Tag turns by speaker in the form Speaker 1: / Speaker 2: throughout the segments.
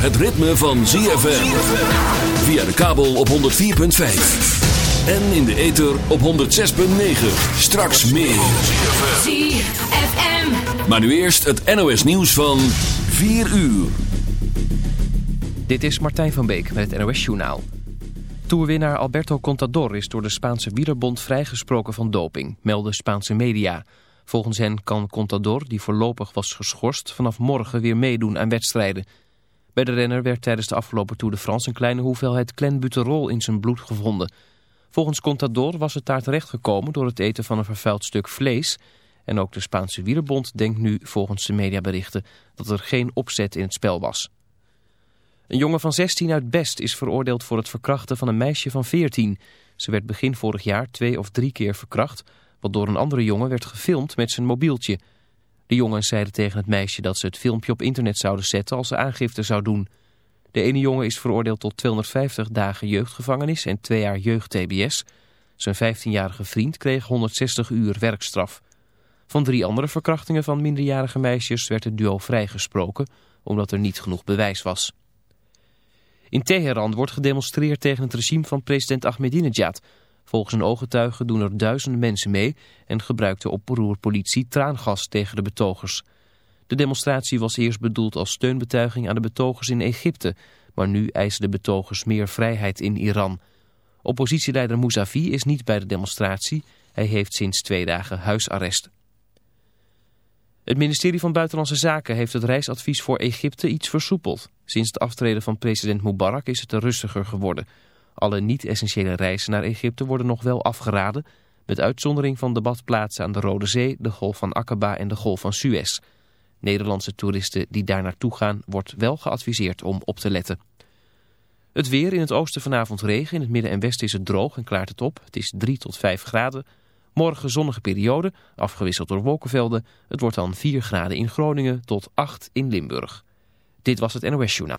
Speaker 1: het ritme van ZFM. Via de kabel op 104.5. En in de ether op 106.9. Straks meer.
Speaker 2: ZFM.
Speaker 1: Maar nu eerst het NOS nieuws van 4 uur.
Speaker 3: Dit is Martijn van Beek met het NOS Journaal. Toerwinnaar Alberto Contador is door de Spaanse wielerbond vrijgesproken van doping, melden Spaanse media. Volgens hen kan Contador, die voorlopig was geschorst, vanaf morgen weer meedoen aan wedstrijden. Bij de renner werd tijdens de afgelopen Tour de France een kleine hoeveelheid clenbuterol in zijn bloed gevonden. Volgens Contador was het daar terecht gekomen door het eten van een vervuild stuk vlees. En ook de Spaanse wielerbond denkt nu volgens de mediaberichten dat er geen opzet in het spel was. Een jongen van 16 uit Best is veroordeeld voor het verkrachten van een meisje van 14. Ze werd begin vorig jaar twee of drie keer verkracht, wat door een andere jongen werd gefilmd met zijn mobieltje. De jongens zeiden tegen het meisje dat ze het filmpje op internet zouden zetten als ze aangifte zou doen. De ene jongen is veroordeeld tot 250 dagen jeugdgevangenis en twee jaar jeugd-TBS. Zijn 15-jarige vriend kreeg 160 uur werkstraf. Van drie andere verkrachtingen van minderjarige meisjes werd het duo vrijgesproken, omdat er niet genoeg bewijs was. In Teheran wordt gedemonstreerd tegen het regime van president Ahmadinejad. Volgens een ooggetuige doen er duizenden mensen mee en gebruikte oproerpolitie traangas tegen de betogers. De demonstratie was eerst bedoeld als steunbetuiging aan de betogers in Egypte, maar nu eisen de betogers meer vrijheid in Iran. Oppositieleider Mousavi is niet bij de demonstratie. Hij heeft sinds twee dagen huisarrest. Het ministerie van Buitenlandse Zaken heeft het reisadvies voor Egypte iets versoepeld. Sinds het aftreden van president Mubarak is het er rustiger geworden. Alle niet-essentiële reizen naar Egypte worden nog wel afgeraden... met uitzondering van debatplaatsen aan de Rode Zee, de Golf van Aqaba en de Golf van Suez. Nederlandse toeristen die daar naartoe gaan wordt wel geadviseerd om op te letten. Het weer in het oosten vanavond regen, in het midden en westen is het droog en klaart het op. Het is 3 tot 5 graden. Morgen zonnige periode, afgewisseld door wolkenvelden. Het wordt dan 4 graden in Groningen tot 8 in Limburg. Dit was het NOS Journaal.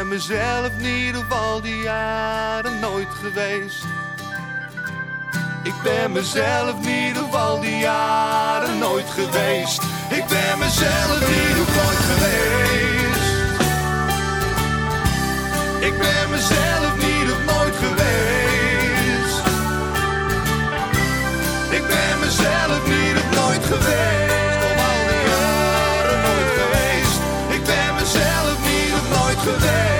Speaker 4: Ben mezelf niet op al die jaren nooit geweest. Ik ben mezelf niet op al die jaren nooit geweest. Ik ben mezelf niet op nooit geweest. Ik ben mezelf niet op nooit geweest. Ik ben mezelf niet op nooit geweest. Niet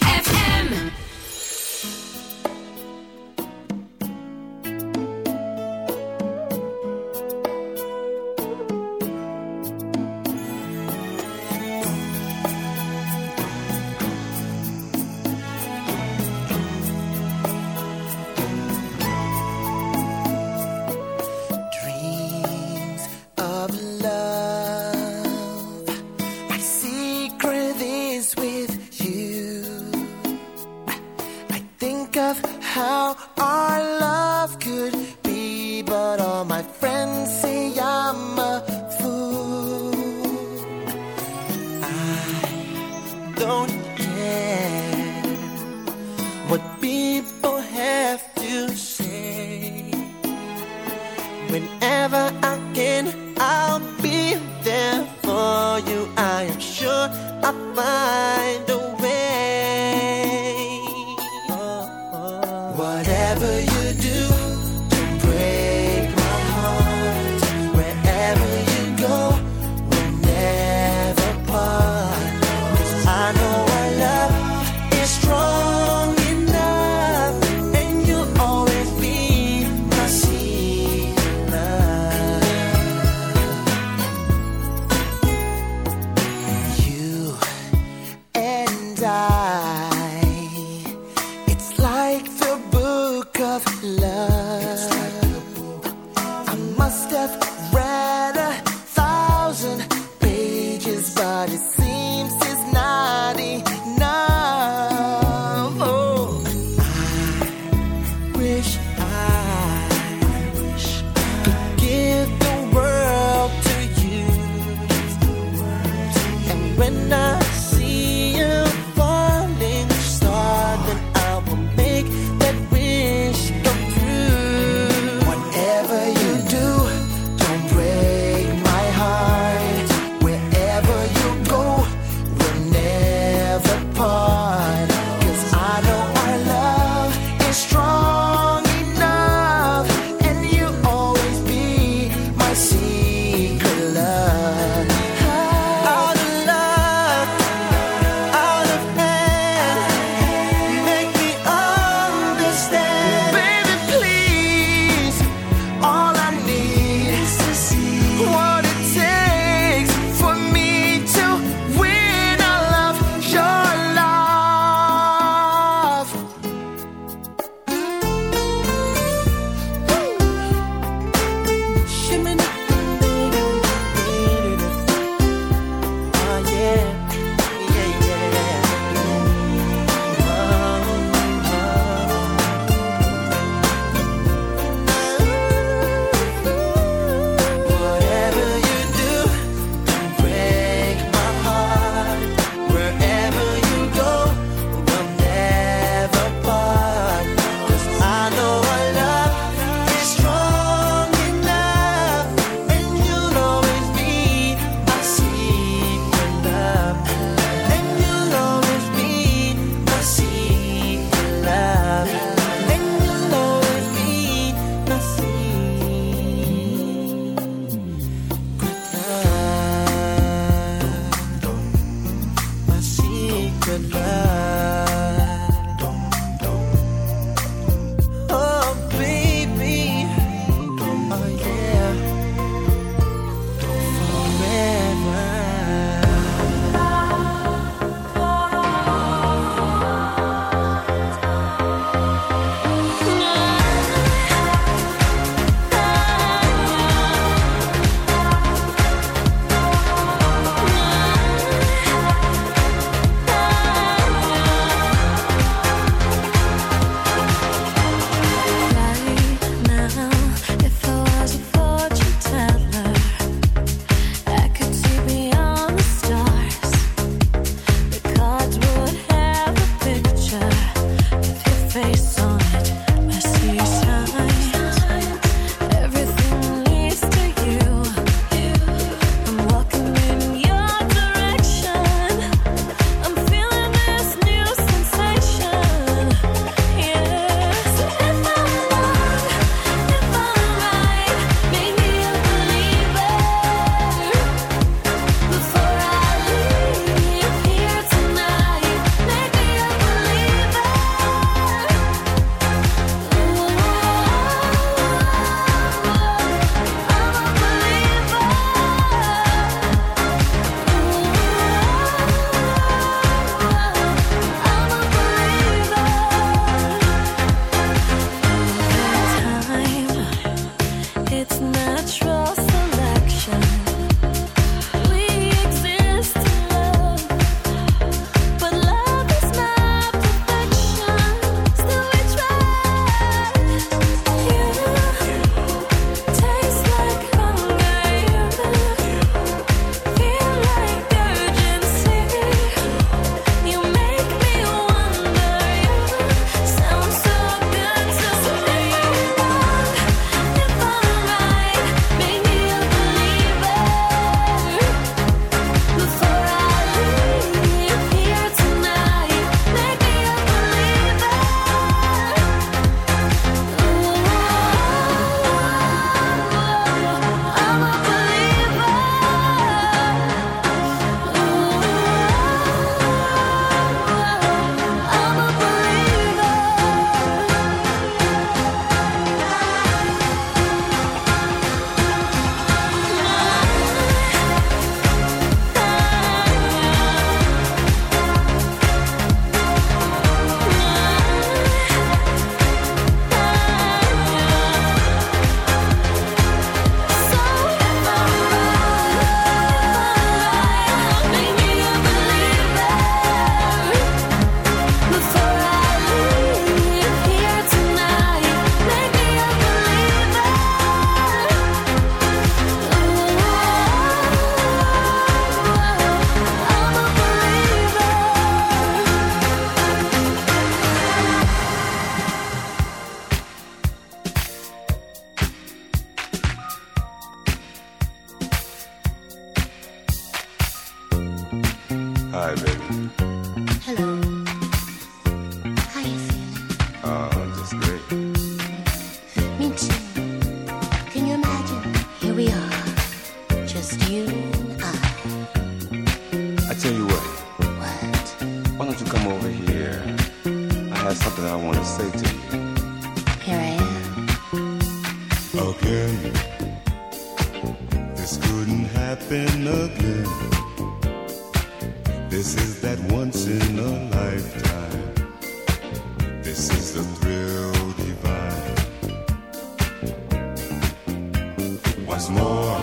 Speaker 5: times more.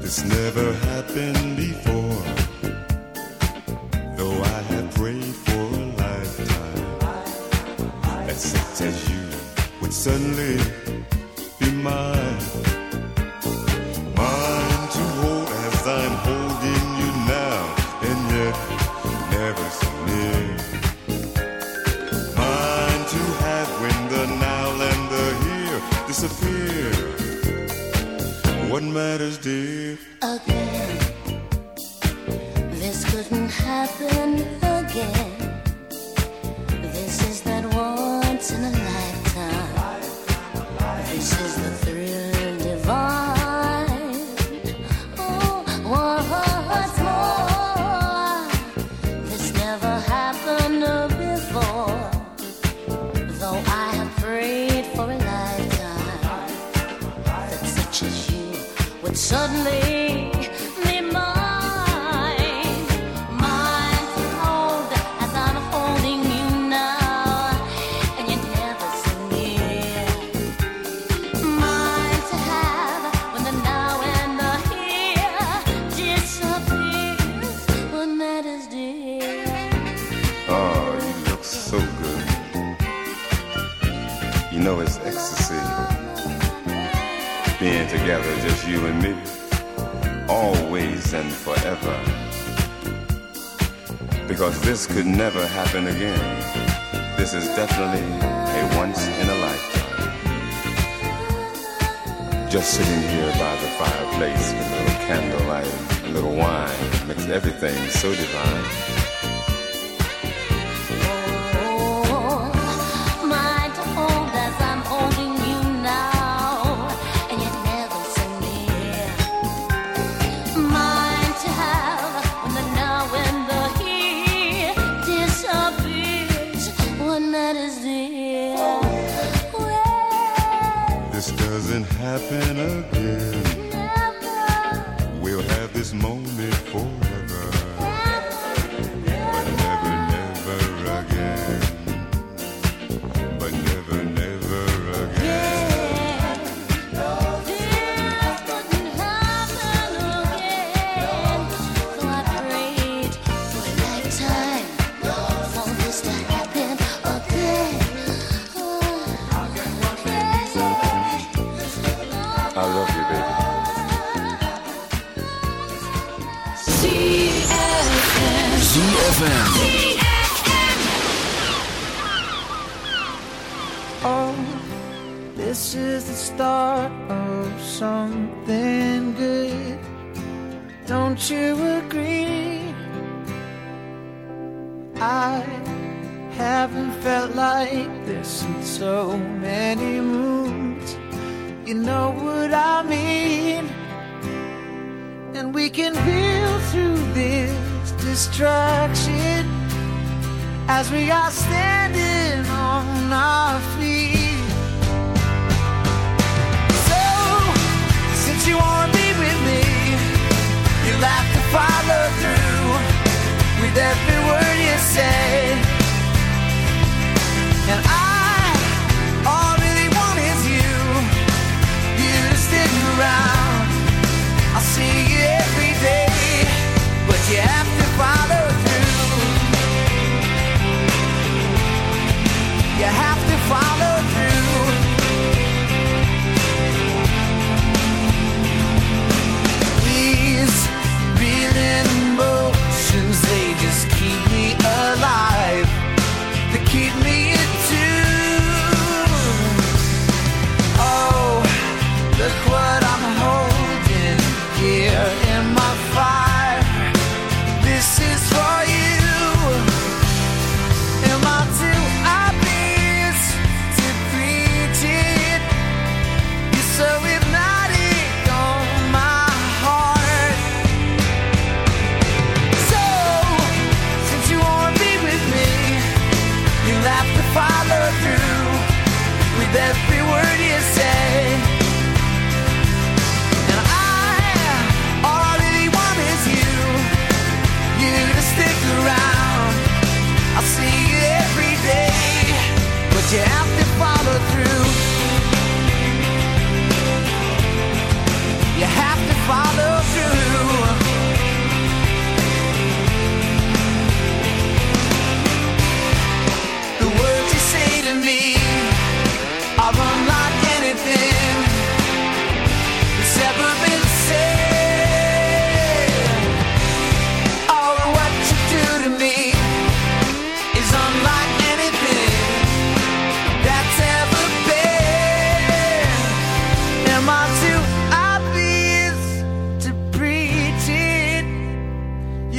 Speaker 5: This never happened before. Though I had prayed for a lifetime, that such as you would suddenly.
Speaker 6: perfect, everything so divine.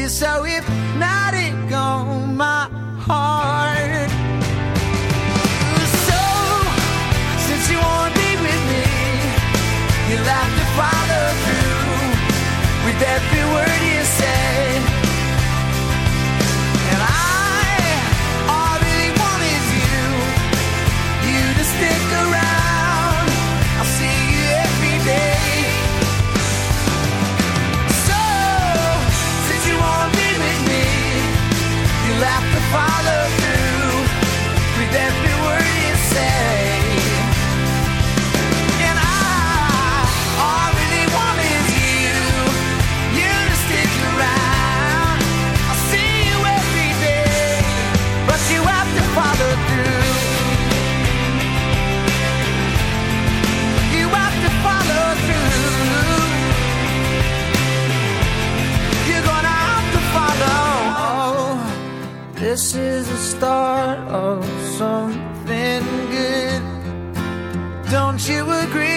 Speaker 7: so
Speaker 8: if not,
Speaker 9: it's gone, my heart. start of something good. Don't you agree?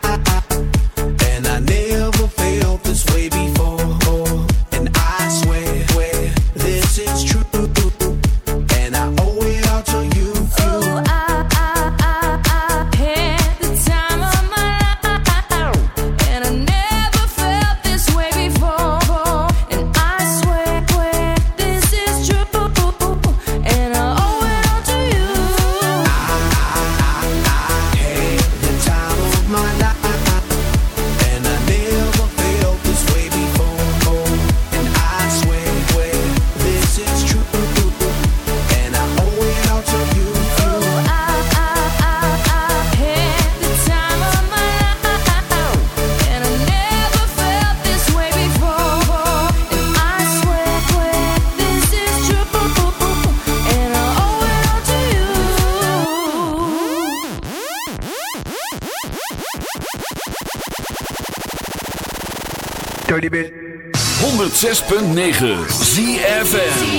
Speaker 2: 106.9
Speaker 10: ZFN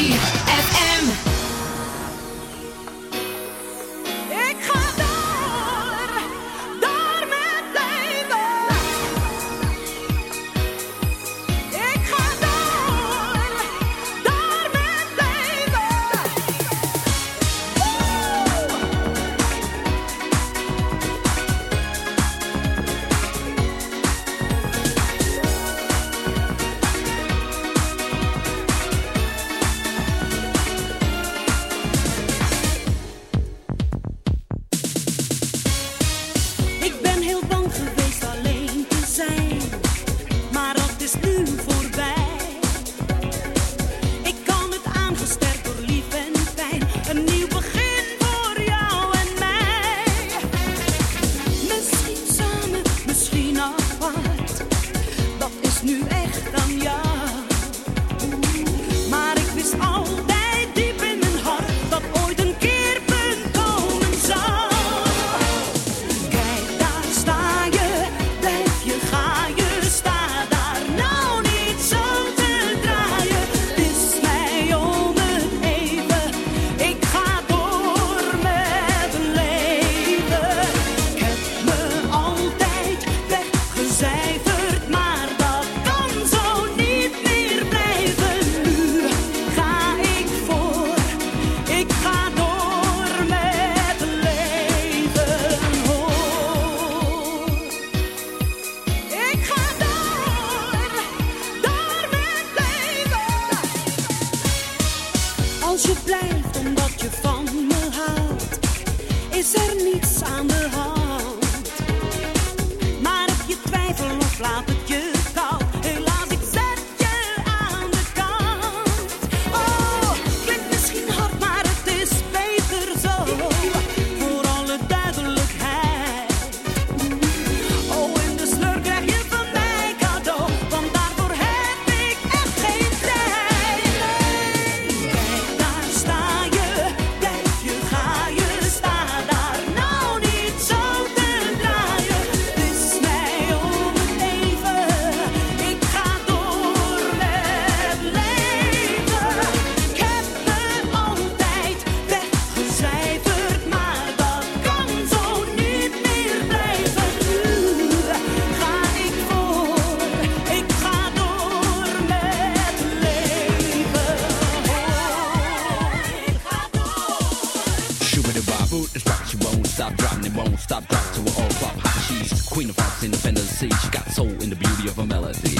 Speaker 10: of
Speaker 11: a melody.